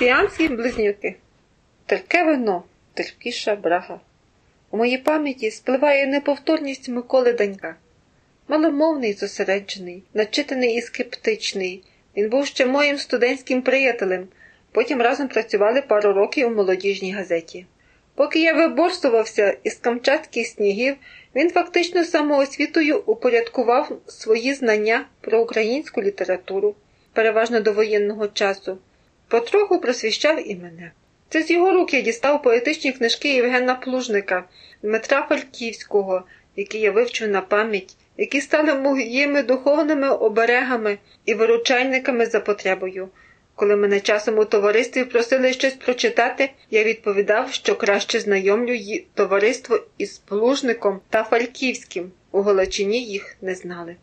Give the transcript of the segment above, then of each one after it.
Сіамські близнюки. Терке вино, терпкіша брага. У моїй пам'яті спливає неповторність Миколи Данька. Маломовний, зосереджений, начитаний і скептичний. Він був ще моїм студентським приятелем. Потім разом працювали пару років у молодіжній газеті. Поки я виборсувався із камчатських снігів, він фактично самоосвітою упорядкував свої знання про українську літературу, переважно до воєнного часу, потроху просвіщав і мене. Це з його рук я дістав поетичні книжки Євгена Плужника, Дмитра Фальківського, які я вивчив на пам'ять, які стали моїми духовними оберегами і виручальниками за потребою. Коли мене часом у товаристві просили щось прочитати, я відповідав, що краще знайомлю її товариство із Плужником та Фальківським. У Галичині їх не знали.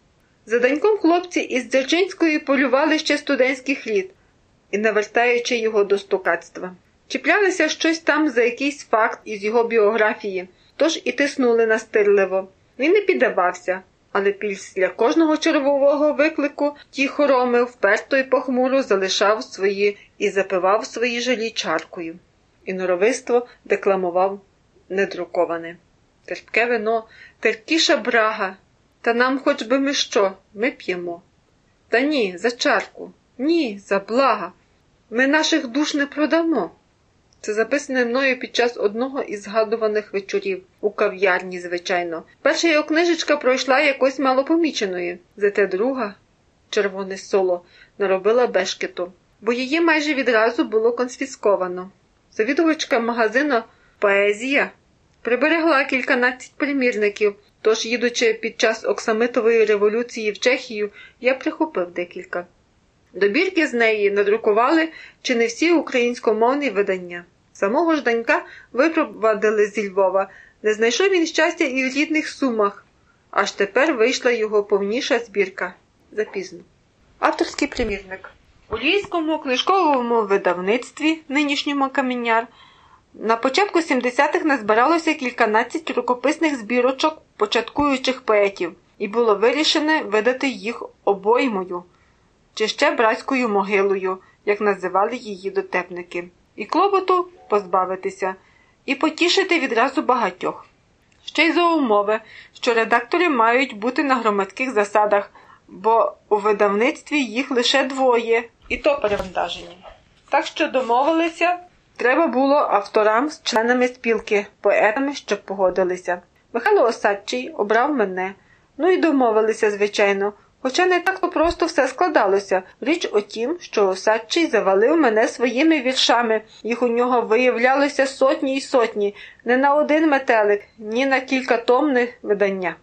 За даньком хлопці із Дзержинської полювали ще студентських літ і навертаючи його до стукацтва. Чіплялися щось там за якийсь факт із його біографії, тож і тиснули настирливо. Він не піддавався, але після кожного червового виклику ті хороми вперто й похмуро залишав свої і запивав свої жалі чаркою. І норовиство декламував недруковане. Терпке вино, терпкіша брага. Та нам хоч би ми що, ми п'ємо. Та ні, за чарку, ні, за блага. Ми наших душ не продамо. Це записане мною під час одного із згадуваних вечорів у кав'ярні, звичайно. Перша його книжечка пройшла якось малопоміченою, зате друга, червоне соло, наробила бешкету, бо її майже відразу було конфісковано. Завідувачка магазину Поезія приберегла кільканадцять примірників, тож, їдучи під час Оксамитової революції в Чехію, я прихопив декілька. Добірки з неї надрукували чи не всі українськомовні видання. Самого ж Данька випровадили зі Львова, не знайшов він щастя і в рідних сумах, аж тепер вийшла його повніша збірка. Запізно. Авторський примірник. У Львівському книжковому видавництві, нинішньому каменяр, на початку 70-х назбиралося кільканадцять рукописних збірочок початкуючих поетів, і було вирішено видати їх обоймою чи ще братською могилою, як називали її дотепники, і клопоту позбавитися, і потішити відразу багатьох. Ще й за умови, що редактори мають бути на громадських засадах, бо у видавництві їх лише двоє, і то перевантажені. Так що домовилися, треба було авторам з членами спілки, поетами, щоб погодилися. Михайло Осадчий обрав мене, ну і домовилися, звичайно. Хоча не так то просто все складалося. Річ у тім, що Осадчий завалив мене своїми віршами, їх у нього виявлялося сотні й сотні, не на один метелик, ні на кілька томних видання.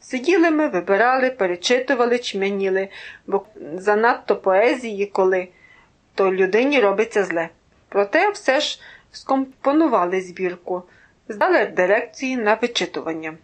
Сиділи ми, вибирали, перечитували, чмяніли, бо занадто поезії, коли то людині робиться зле. Проте все ж скомпонували збірку, здали дирекції на вичитування.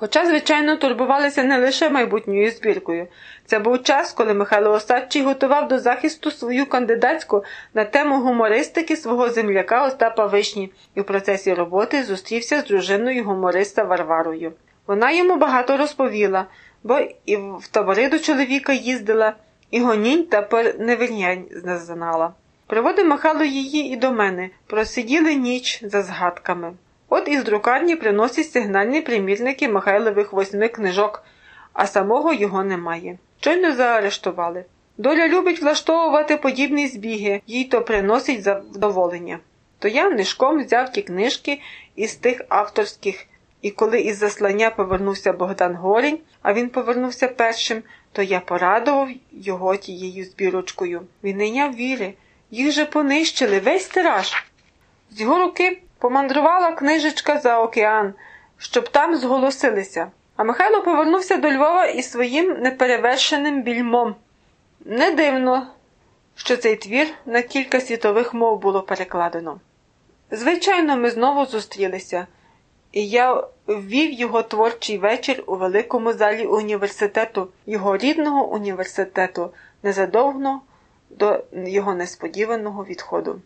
Хоча, звичайно, турбувалися не лише майбутньою збіркою. Це був час, коли Михайло Осадчий готував до захисту свою кандидатську на тему гумористики свого земляка Остапа Вишні і в процесі роботи зустрівся з дружиною гумориста Варварою. Вона йому багато розповіла, бо і в табори до чоловіка їздила, і гонінь та перневірнянь знала. Приводив Михайло її і до мене, просиділи ніч за згадками. От із друкарні приносять сигнальні примірники Михайлових восьми книжок, а самого його немає. Щойно заарештували. Доля любить влаштовувати подібні збіги, їй то приносить задоволення. То я нишком взяв ті книжки із тих авторських, і коли із заслання повернувся Богдан Горінь, а він повернувся першим, то я порадував його тією збірочкою. Він не віри, їх же понищили весь тираж. З його руки Помандрувала книжечка за океан, щоб там зголосилися. А Михайло повернувся до Львова із своїм неперевершеним більмом. Не дивно, що цей твір на кілька світових мов було перекладено. Звичайно, ми знову зустрілися, і я ввів його творчий вечір у великому залі університету, його рідного університету, незадовго до його несподіваного відходу.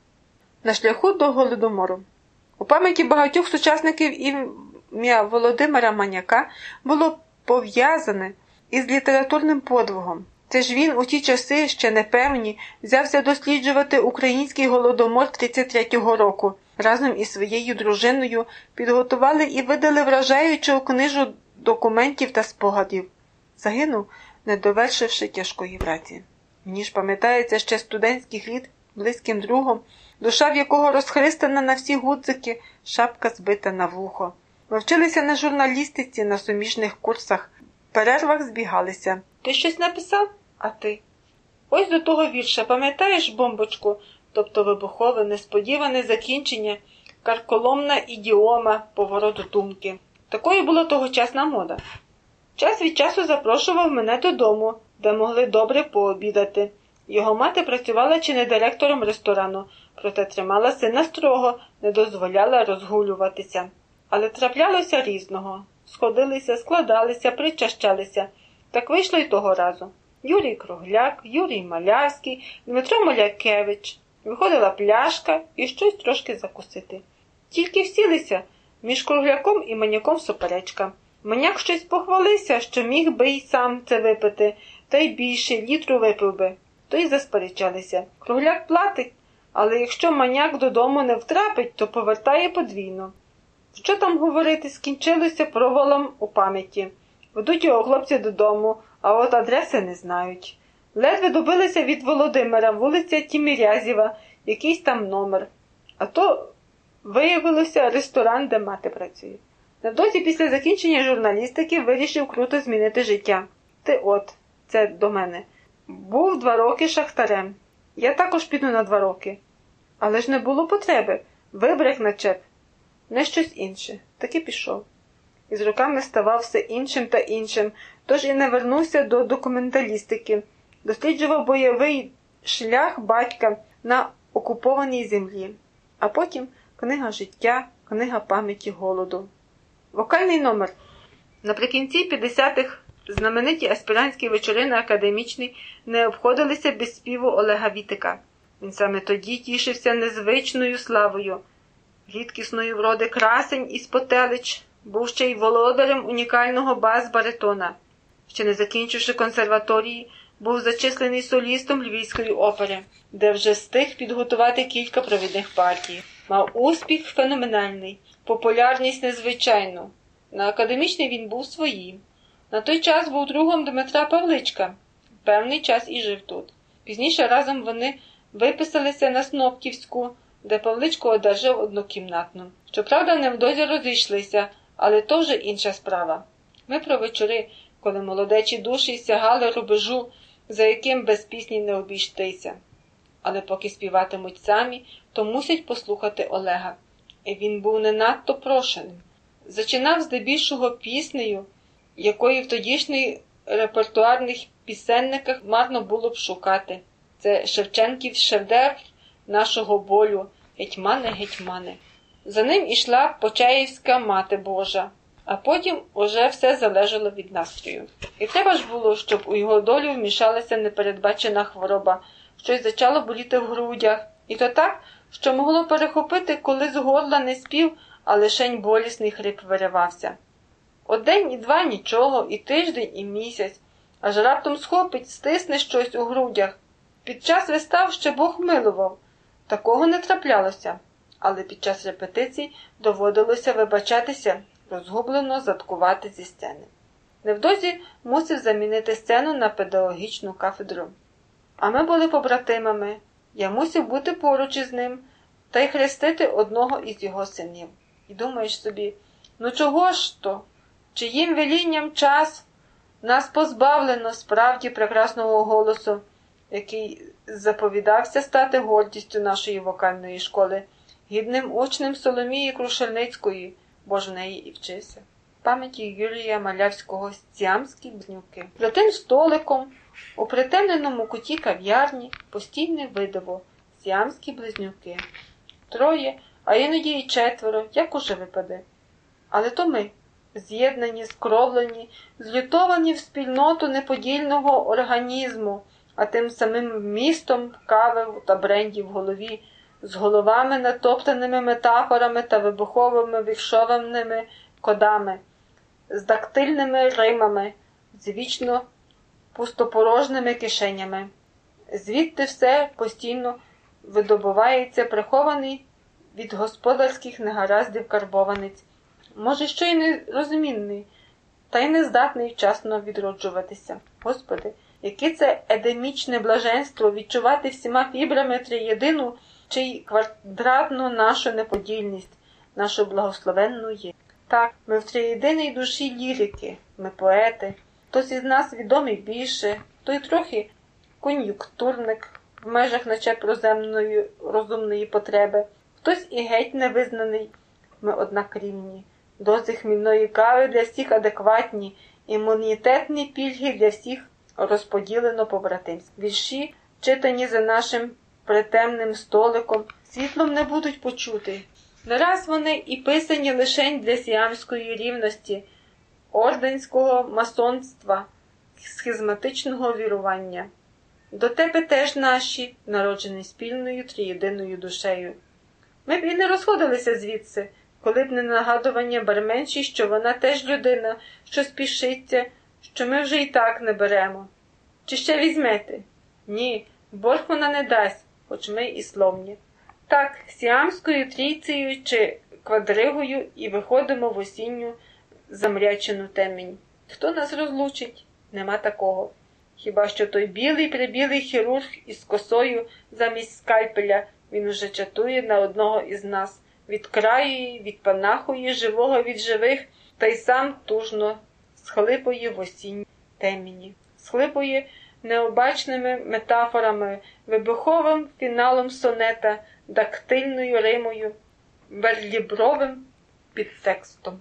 На шляху до Голодомору. У пам'яті багатьох сучасників ім'я Володимира Маняка було пов'язане із літературним подвигом. Це ж він у ті часи, ще непевні, взявся досліджувати український голодомор 33-го року. Разом із своєю дружиною підготували і видали вражаючу книжу документів та спогадів. Загинув, не довершивши тяжкої праці. Мені ж пам'ятається ще студентських літ близьким другом, душа в якого розхристана на всі гудзики, шапка збита на вухо. Ми вчилися на журналістиці, на суміжних курсах, в перервах збігалися. Ти щось написав? А ти? Ось до того вірша, пам'ятаєш бомбочку, тобто вибухове, несподіване закінчення, карколомна ідіома повороту думки. Такою була тогочасна мода. Час від часу запрошував мене додому, де могли добре пообідати. Його мати працювала чи не директором ресторану, проте тримала сина строго, не дозволяла розгулюватися. Але траплялося різного. Сходилися, складалися, причащалися. Так вийшло й того разу. Юрій Кругляк, Юрій Малявський, Дмитро Малякевич. Виходила пляшка і щось трошки закусити. Тільки всілися між кругляком і маняком суперечка. Маняк щось похвалився, що міг би й сам це випити, та й більше літру випив би. То й засперечалися. Кругляк платить, але якщо маняк додому не втрапить, то повертає подвійно. Що там говорити, скінчилося провалом у пам'яті. Ведуть його хлопці додому, а от адреси не знають. Ледве добилися від Володимира, вулиця Тімірязєва, якийсь там номер. А то виявилося ресторан, де мати працює. Невдовзі після закінчення журналістики вирішив круто змінити життя. Ти от, це до мене. Був два роки шахтарем. Я також піду на два роки. Але ж не було потреби. Вибрех начеп. Не щось інше. Таки пішов. І з роками ставав все іншим та іншим, тож і не вернувся до документалістики, досліджував бойовий шлях батька на окупованій землі, а потім книга життя, книга пам'яті голоду. Вокальний номер. Наприкінці 50-х знамениті аспірантські вечори на академічний не обходилися без співу Олега Вітика. Він саме тоді тішився незвичною славою, рідкісної вроди красень із потелич, був ще й володарем унікального бас-баритона. Ще не закінчивши консерваторії, був зачислений солістом Львівської опери, де вже встиг підготувати кілька провідних партій. Мав успіх феноменальний, популярність незвичайну. На академічний він був своїм. На той час був другом Дмитра Павличка, певний час і жив тут. Пізніше разом вони виписалися на Снопківську, де Павличко одержав однокімнатну. Щоправда, невдовзі розійшлися, але то вже інша справа. Ми про вечори, коли молодечі душі сягали рубежу, за яким без пісні не обійштися. Але поки співатимуть самі, то мусять послухати Олега. І він був не надто прошеним. Зачинав здебільшого піснею, якої в тодішніх репертуарних пісенниках марно було б шукати. Це Шевченків шедевр нашого болю, гетьмане, гетьмане. За ним ішла Почаївська мати Божа, а потім уже все залежало від настрою. І треба ж було, щоб у його долю вмішалася непередбачена хвороба, щось зачало боліти в грудях, і то так, що могло перехопити, коли з горла не спів, а лишень болісний хрип виривався. От день і два нічого, і тиждень, і місяць, аж раптом схопить, стисне щось у грудях. Під час вистав ще Бог милував. Такого не траплялося, але під час репетицій доводилося вибачатися, розгублено заткувати зі сцени. Невдовзі мусив замінити сцену на педагогічну кафедру. А ми були побратимами. Я мусив бути поруч із ним та й хрестити одного із його синів. І думаєш собі, ну чого ж то? Чиїм велінням час нас позбавлено справді прекрасного голосу, який заповідався стати гордістю нашої вокальної школи, гідним учнем Соломії Крушельницької, бо ж в неї і вчився. Пам'яті Юрія Малявського Сіамські близнюки. За тим столиком, у притемненому куті кав'ярні, постійне видиво Сіамські близнюки. Троє, а іноді й четверо, як уже випаде. Але то ми з'єднані, скровлені, злютовані в спільноту неподільного організму, а тим самим містом кави та брендів в голові, з головами, натоптаними метафорами та вибуховими вікшованими кодами, з дактильними римами, з вічно пустопорожними кишенями. Звідти все постійно видобувається прихований від господарських негараздів карбованець, може, що й нерозумінний, та й не здатний вчасно відроджуватися. Господи, яке це едемічне блаженство відчувати всіма фібрами триєдину чи квадратну нашу неподільність, нашу благословенну є. Так, ми в триєдиній душі лірики, ми поети, хтось із нас відомий більше, той трохи кон'юнктурник в межах наче проземної розумної потреби, хтось і геть невизнаний, ми однак рівні. Дози хмільної кави для всіх адекватні, імунітетні пільги для всіх розподілено побратимськи. Вірші, читані за нашим притемним столиком, світлом не будуть почути. Не раз вони і писані лишень для сіамської рівності, орденського масонства, схизматичного вірування. До тебе теж наші, народжені спільною триєдиною душею. Ми б і не розходилися звідси, коли б не нагадування барменші, що вона теж людина, що спішиться, що ми вже і так не беремо. Чи ще візьмете? Ні, борг вона не дасть, хоч ми і словні. Так, сіамською трійцею чи квадригою і виходимо в осінню замрячену темінь. Хто нас розлучить? Нема такого. Хіба що той білий прибілий хірург із косою замість скальпеля він уже чатує на одного із нас, відкраює, відпанахує живого від живих, та й сам тужно схлипує в осінній теміні, схлипує необачними метафорами, вибуховим фіналом сонета, дактильною римою, верлібровим підтекстом.